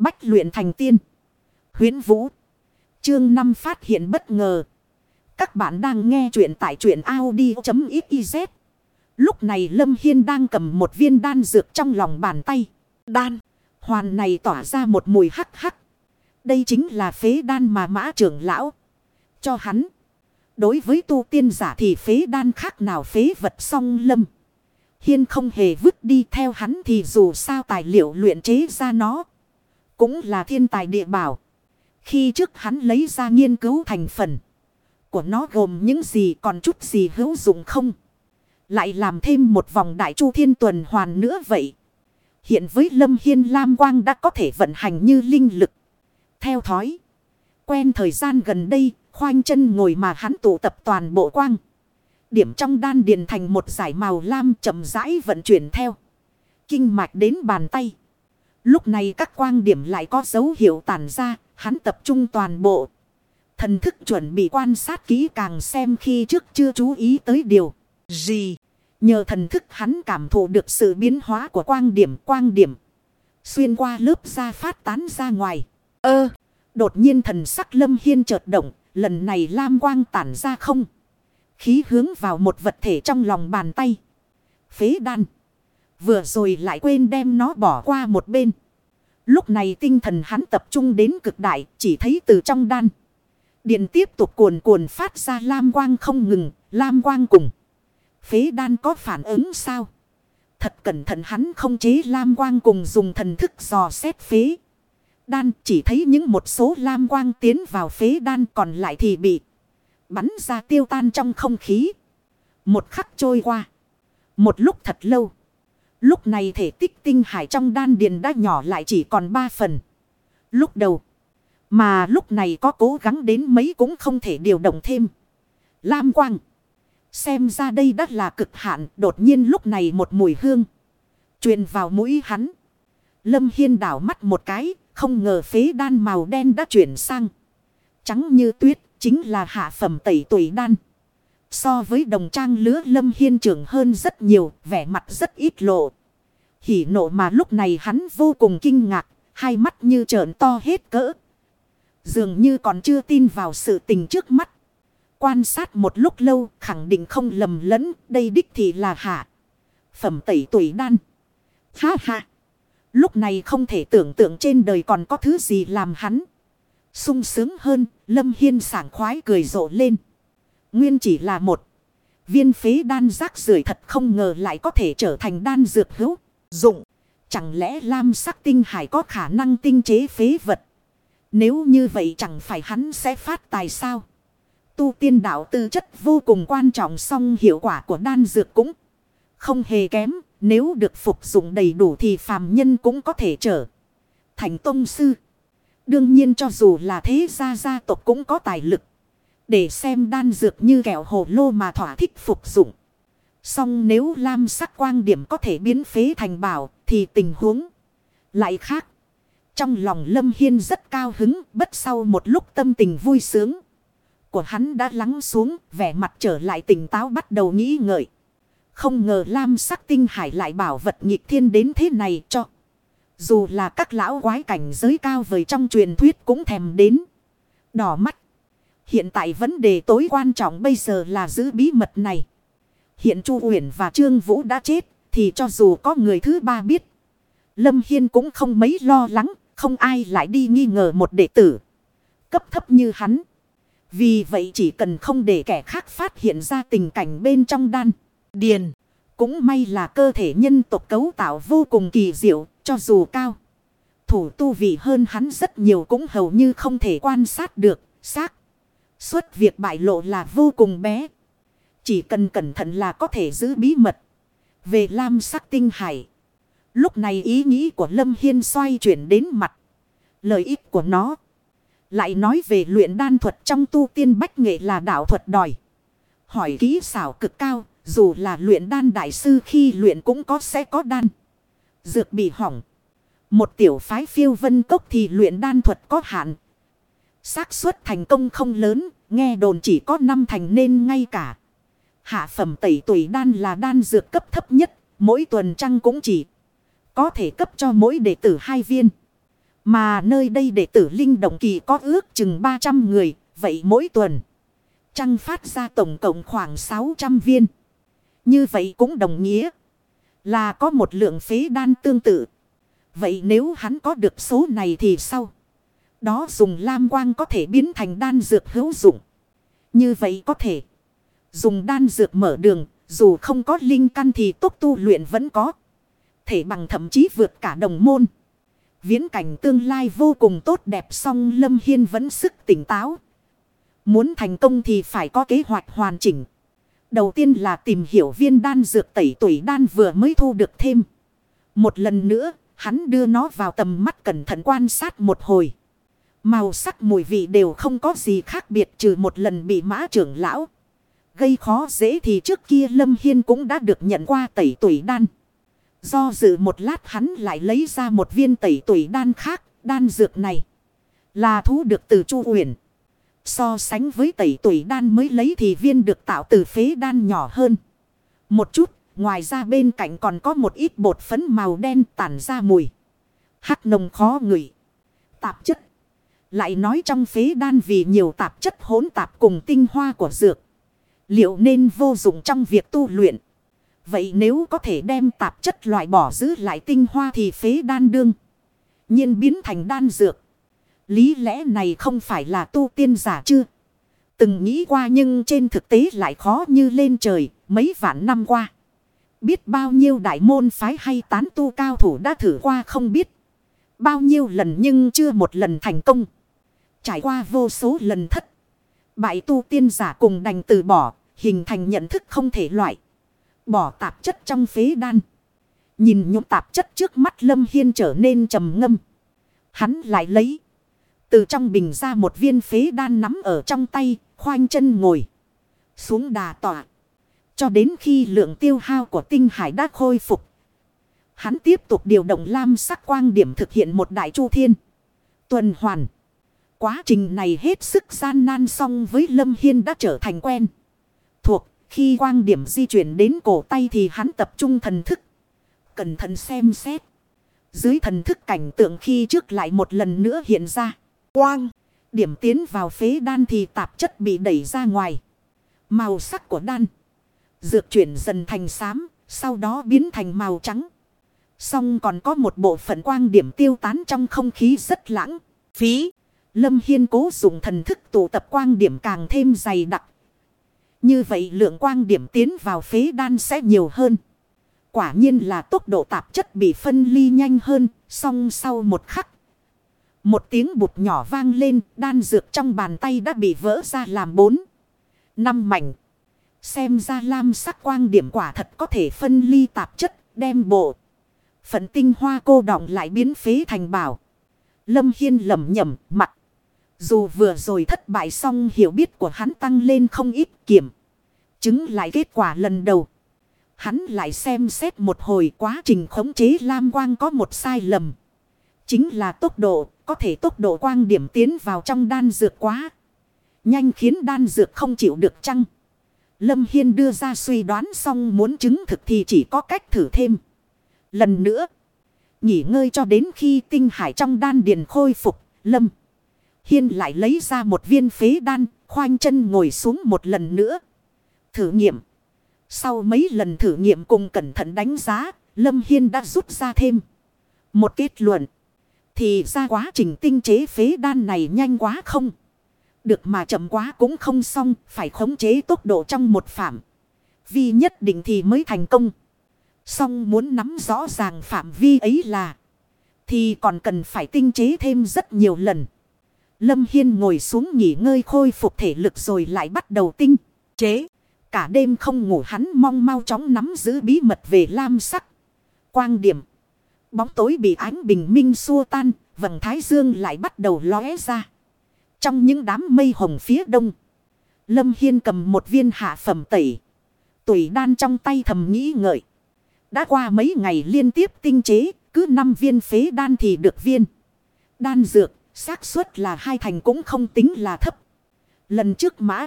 Bách luyện thành tiên. Huyến Vũ. Chương 5 phát hiện bất ngờ. Các bạn đang nghe truyện tại truyện Audi.xyz. Lúc này Lâm Hiên đang cầm một viên đan dược trong lòng bàn tay. Đan. Hoàn này tỏa ra một mùi hắc hắc. Đây chính là phế đan mà mã trưởng lão. Cho hắn. Đối với tu tiên giả thì phế đan khác nào phế vật song lâm. Hiên không hề vứt đi theo hắn thì dù sao tài liệu luyện chế ra nó. Cũng là thiên tài địa bảo. Khi trước hắn lấy ra nghiên cứu thành phần. Của nó gồm những gì còn chút gì hữu dụng không. Lại làm thêm một vòng đại chu thiên tuần hoàn nữa vậy. Hiện với Lâm Hiên Lam Quang đã có thể vận hành như linh lực. Theo thói. Quen thời gian gần đây, khoanh chân ngồi mà hắn tụ tập toàn bộ quang. Điểm trong đan điền thành một giải màu lam chậm rãi vận chuyển theo. Kinh mạch đến bàn tay. Lúc này các quang điểm lại có dấu hiệu tản ra, hắn tập trung toàn bộ. Thần thức chuẩn bị quan sát kỹ càng xem khi trước chưa chú ý tới điều gì. Nhờ thần thức hắn cảm thụ được sự biến hóa của quang điểm quang điểm. Xuyên qua lớp da phát tán ra ngoài. Ơ, đột nhiên thần sắc lâm hiên chợt động, lần này lam quang tản ra không. Khí hướng vào một vật thể trong lòng bàn tay. Phế đan. Vừa rồi lại quên đem nó bỏ qua một bên. Lúc này tinh thần hắn tập trung đến cực đại, chỉ thấy từ trong đan. Điện tiếp tục cuồn cuồn phát ra lam quang không ngừng, lam quang cùng. Phế đan có phản ứng sao? Thật cẩn thận hắn không chế lam quang cùng dùng thần thức dò xét phế. Đan chỉ thấy những một số lam quang tiến vào phế đan còn lại thì bị bắn ra tiêu tan trong không khí. Một khắc trôi qua. Một lúc thật lâu. Lúc này thể tích tinh hải trong đan điền đã nhỏ lại chỉ còn ba phần. Lúc đầu. Mà lúc này có cố gắng đến mấy cũng không thể điều động thêm. Lam quang. Xem ra đây đã là cực hạn. Đột nhiên lúc này một mùi hương. truyền vào mũi hắn. Lâm Hiên đảo mắt một cái. Không ngờ phế đan màu đen đã chuyển sang. Trắng như tuyết. Chính là hạ phẩm tẩy tuổi đan. So với đồng trang lứa Lâm Hiên trưởng hơn rất nhiều. Vẻ mặt rất ít lộ. Hỉ nộ mà lúc này hắn vô cùng kinh ngạc. Hai mắt như trợn to hết cỡ. Dường như còn chưa tin vào sự tình trước mắt. Quan sát một lúc lâu, khẳng định không lầm lẫn. Đây đích thị là hạ. Phẩm tẩy tuổi đan. Ha ha. Lúc này không thể tưởng tượng trên đời còn có thứ gì làm hắn. sung sướng hơn. Lâm Hiên sảng khoái cười rộ lên. Nguyên chỉ là một. Viên phế đan rác rưởi thật không ngờ lại có thể trở thành đan dược hữu. Dụng. Chẳng lẽ lam sắc tinh hải có khả năng tinh chế phế vật. Nếu như vậy chẳng phải hắn sẽ phát tài sao. Tu tiên đạo tư chất vô cùng quan trọng song hiệu quả của đan dược cũng không hề kém. Nếu được phục dụng đầy đủ thì phàm nhân cũng có thể trở thành tông sư. Đương nhiên cho dù là thế gia gia tộc cũng có tài lực. Để xem đan dược như kẹo hồ lô mà thỏa thích phục dụng. Song nếu lam sắc quang điểm có thể biến phế thành bảo thì tình huống lại khác. Trong lòng Lâm Hiên rất cao hứng, bất sau một lúc tâm tình vui sướng. Của hắn đã lắng xuống, vẻ mặt trở lại tỉnh táo bắt đầu nghĩ ngợi. Không ngờ lam sắc tinh hải lại bảo vật nghịch thiên đến thế này cho. Dù là các lão quái cảnh giới cao vời trong truyền thuyết cũng thèm đến. Đỏ mắt. Hiện tại vấn đề tối quan trọng bây giờ là giữ bí mật này. Hiện Chu Uyển và Trương Vũ đã chết. Thì cho dù có người thứ ba biết. Lâm Hiên cũng không mấy lo lắng. Không ai lại đi nghi ngờ một đệ tử. Cấp thấp như hắn. Vì vậy chỉ cần không để kẻ khác phát hiện ra tình cảnh bên trong đan. Điền. Cũng may là cơ thể nhân tộc cấu tạo vô cùng kỳ diệu. Cho dù cao. Thủ tu vị hơn hắn rất nhiều cũng hầu như không thể quan sát được. Xác. Suốt việc bại lộ là vô cùng bé. Chỉ cần cẩn thận là có thể giữ bí mật. Về lam sắc tinh hải. Lúc này ý nghĩ của Lâm Hiên xoay chuyển đến mặt. Lợi ích của nó. Lại nói về luyện đan thuật trong tu tiên bách nghệ là đạo thuật đòi. Hỏi kỹ xảo cực cao. Dù là luyện đan đại sư khi luyện cũng có sẽ có đan. Dược bị hỏng. Một tiểu phái phiêu vân cốc thì luyện đan thuật có hạn xác suất thành công không lớn. Nghe đồn chỉ có năm thành nên ngay cả. Hạ phẩm tẩy tuổi đan là đan dược cấp thấp nhất. Mỗi tuần trăng cũng chỉ có thể cấp cho mỗi đệ tử hai viên. Mà nơi đây đệ tử linh động kỳ có ước chừng 300 người, vậy mỗi tuần. Trăng phát ra tổng cộng khoảng 600 viên. Như vậy cũng đồng nghĩa là có một lượng phế đan tương tự. Vậy nếu hắn có được số này thì sao? Đó dùng lam quang có thể biến thành đan dược hữu dụng. Như vậy có thể dùng đan dược mở đường, dù không có linh căn thì tốc tu luyện vẫn có. Thể bằng thậm chí vượt cả đồng môn. Viễn cảnh tương lai vô cùng tốt đẹp song Lâm Hiên vẫn sức tỉnh táo. Muốn thành công thì phải có kế hoạch hoàn chỉnh. Đầu tiên là tìm hiểu viên đan dược tẩy tuổi đan vừa mới thu được thêm. Một lần nữa, hắn đưa nó vào tầm mắt cẩn thận quan sát một hồi. Màu sắc mùi vị đều không có gì khác biệt trừ một lần bị mã trưởng lão. Gây khó dễ thì trước kia Lâm Hiên cũng đã được nhận qua tẩy tuổi đan. Do dự một lát hắn lại lấy ra một viên tẩy tuổi đan khác, đan dược này là thú được từ Chu Uyển. So sánh với tẩy tuổi đan mới lấy thì viên được tạo từ phế đan nhỏ hơn. Một chút, ngoài ra bên cạnh còn có một ít bột phấn màu đen tản ra mùi. Hắc nồng khó ngửi. Tạp chất. Lại nói trong phế đan vì nhiều tạp chất hỗn tạp cùng tinh hoa của dược. Liệu nên vô dụng trong việc tu luyện. Vậy nếu có thể đem tạp chất loại bỏ giữ lại tinh hoa thì phế đan đương. nhiên biến thành đan dược. Lý lẽ này không phải là tu tiên giả chưa? Từng nghĩ qua nhưng trên thực tế lại khó như lên trời, mấy vạn năm qua. Biết bao nhiêu đại môn phái hay tán tu cao thủ đã thử qua không biết. Bao nhiêu lần nhưng chưa một lần thành công. Trải qua vô số lần thất. Bại tu tiên giả cùng đành từ bỏ, hình thành nhận thức không thể loại. Bỏ tạp chất trong phế đan. Nhìn nhũng tạp chất trước mắt Lâm Hiên trở nên trầm ngâm. Hắn lại lấy. Từ trong bình ra một viên phế đan nắm ở trong tay, khoanh chân ngồi. Xuống đà tỏa. Cho đến khi lượng tiêu hao của tinh hải đã khôi phục. Hắn tiếp tục điều động lam sắc quang điểm thực hiện một đại chu thiên. Tuần hoàn. Quá trình này hết sức gian nan song với Lâm Hiên đã trở thành quen. Thuộc, khi quang điểm di chuyển đến cổ tay thì hắn tập trung thần thức. Cẩn thận xem xét. Dưới thần thức cảnh tượng khi trước lại một lần nữa hiện ra. Quang, điểm tiến vào phế đan thì tạp chất bị đẩy ra ngoài. Màu sắc của đan. Dược chuyển dần thành xám, sau đó biến thành màu trắng. Xong còn có một bộ phận quang điểm tiêu tán trong không khí rất lãng, phí. Lâm Hiên cố dùng thần thức tụ tập quang điểm càng thêm dày đặc. Như vậy lượng quang điểm tiến vào phế đan sẽ nhiều hơn. Quả nhiên là tốc độ tạp chất bị phân ly nhanh hơn, song sau một khắc. Một tiếng bụt nhỏ vang lên, đan dược trong bàn tay đã bị vỡ ra làm bốn. Năm mảnh. Xem ra lam sắc quang điểm quả thật có thể phân ly tạp chất, đem bộ. Phận tinh hoa cô đọng lại biến phế thành bảo. Lâm Hiên lầm nhầm mặt. Dù vừa rồi thất bại xong hiểu biết của hắn tăng lên không ít kiểm. Chứng lại kết quả lần đầu. Hắn lại xem xét một hồi quá trình khống chế Lam Quang có một sai lầm. Chính là tốc độ, có thể tốc độ quang điểm tiến vào trong đan dược quá. Nhanh khiến đan dược không chịu được chăng. Lâm Hiên đưa ra suy đoán xong muốn chứng thực thì chỉ có cách thử thêm. Lần nữa, nghỉ ngơi cho đến khi tinh hải trong đan điền khôi phục, Lâm. Hiên lại lấy ra một viên phế đan, khoanh chân ngồi xuống một lần nữa. Thử nghiệm. Sau mấy lần thử nghiệm cùng cẩn thận đánh giá, Lâm Hiên đã rút ra thêm một kết luận. Thì ra quá trình tinh chế phế đan này nhanh quá không? Được mà chậm quá cũng không xong, phải khống chế tốc độ trong một phạm. Vi nhất định thì mới thành công. Xong muốn nắm rõ ràng phạm vi ấy là. Thì còn cần phải tinh chế thêm rất nhiều lần. Lâm Hiên ngồi xuống nghỉ ngơi khôi phục thể lực rồi lại bắt đầu tinh chế. Cả đêm không ngủ hắn mong mau chóng nắm giữ bí mật về lam sắc. Quang điểm. Bóng tối bị ánh bình minh xua tan, vầng thái dương lại bắt đầu lóe ra. Trong những đám mây hồng phía đông. Lâm Hiên cầm một viên hạ phẩm tẩy. Tùy đan trong tay thầm nghĩ ngợi. Đã qua mấy ngày liên tiếp tinh chế, cứ 5 viên phế đan thì được viên. Đan dược, xác suất là hai thành cũng không tính là thấp. Lần trước mã,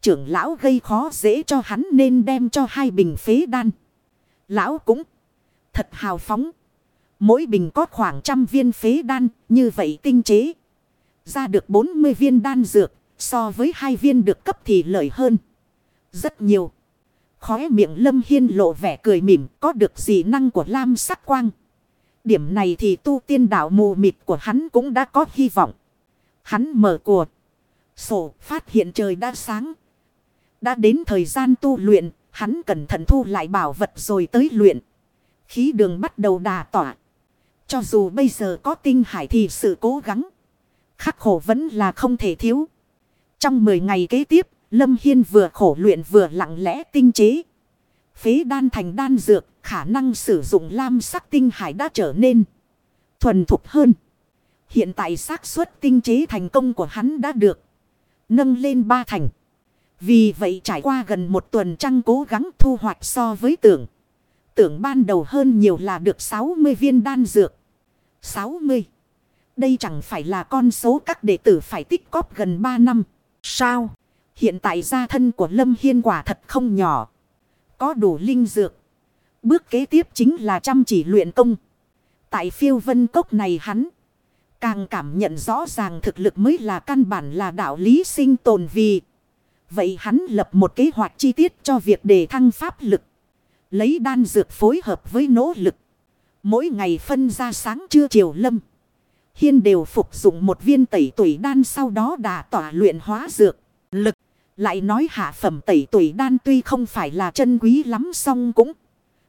trưởng lão gây khó dễ cho hắn nên đem cho hai bình phế đan. Lão cũng thật hào phóng. Mỗi bình có khoảng trăm viên phế đan, như vậy tinh chế. Ra được 40 viên đan dược, so với hai viên được cấp thì lợi hơn. Rất nhiều. Khóe miệng Lâm Hiên lộ vẻ cười mỉm, có được dị năng của lam sắc quang. Điểm này thì tu tiên đạo mù mịt của hắn cũng đã có hy vọng. Hắn mở cuộc. Sổ phát hiện trời đã sáng. Đã đến thời gian tu luyện, hắn cẩn thận thu lại bảo vật rồi tới luyện. Khí đường bắt đầu đà tỏa. Cho dù bây giờ có tinh hải thì sự cố gắng. Khắc khổ vẫn là không thể thiếu. Trong 10 ngày kế tiếp, Lâm Hiên vừa khổ luyện vừa lặng lẽ tinh chế. Phế đan thành đan dược, khả năng sử dụng lam sắc tinh hải đã trở nên thuần thục hơn. Hiện tại xác suất tinh chế thành công của hắn đã được nâng lên ba thành. Vì vậy trải qua gần một tuần trăng cố gắng thu hoạch so với tưởng. Tưởng ban đầu hơn nhiều là được 60 viên đan dược. 60. Đây chẳng phải là con số các đệ tử phải tích cóp gần 3 năm. Sao? Hiện tại gia thân của Lâm Hiên quả thật không nhỏ. Có đủ linh dược. Bước kế tiếp chính là chăm chỉ luyện công. Tại phiêu vân cốc này hắn. Càng cảm nhận rõ ràng thực lực mới là căn bản là đạo lý sinh tồn vì. Vậy hắn lập một kế hoạch chi tiết cho việc đề thăng pháp lực. Lấy đan dược phối hợp với nỗ lực. Mỗi ngày phân ra sáng trưa chiều lâm. Hiên đều phục dụng một viên tẩy tuổi đan sau đó đà tỏa luyện hóa dược. Lực. Lại nói hạ phẩm tẩy tuổi đan tuy không phải là chân quý lắm song cũng.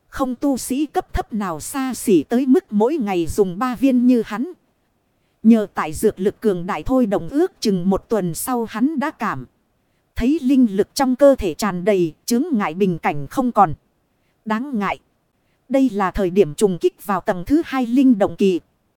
Không tu sĩ cấp thấp nào xa xỉ tới mức mỗi ngày dùng ba viên như hắn. Nhờ tại dược lực cường đại thôi đồng ước chừng một tuần sau hắn đã cảm. Thấy linh lực trong cơ thể tràn đầy, chứng ngại bình cảnh không còn. Đáng ngại. Đây là thời điểm trùng kích vào tầng thứ hai linh động kỳ.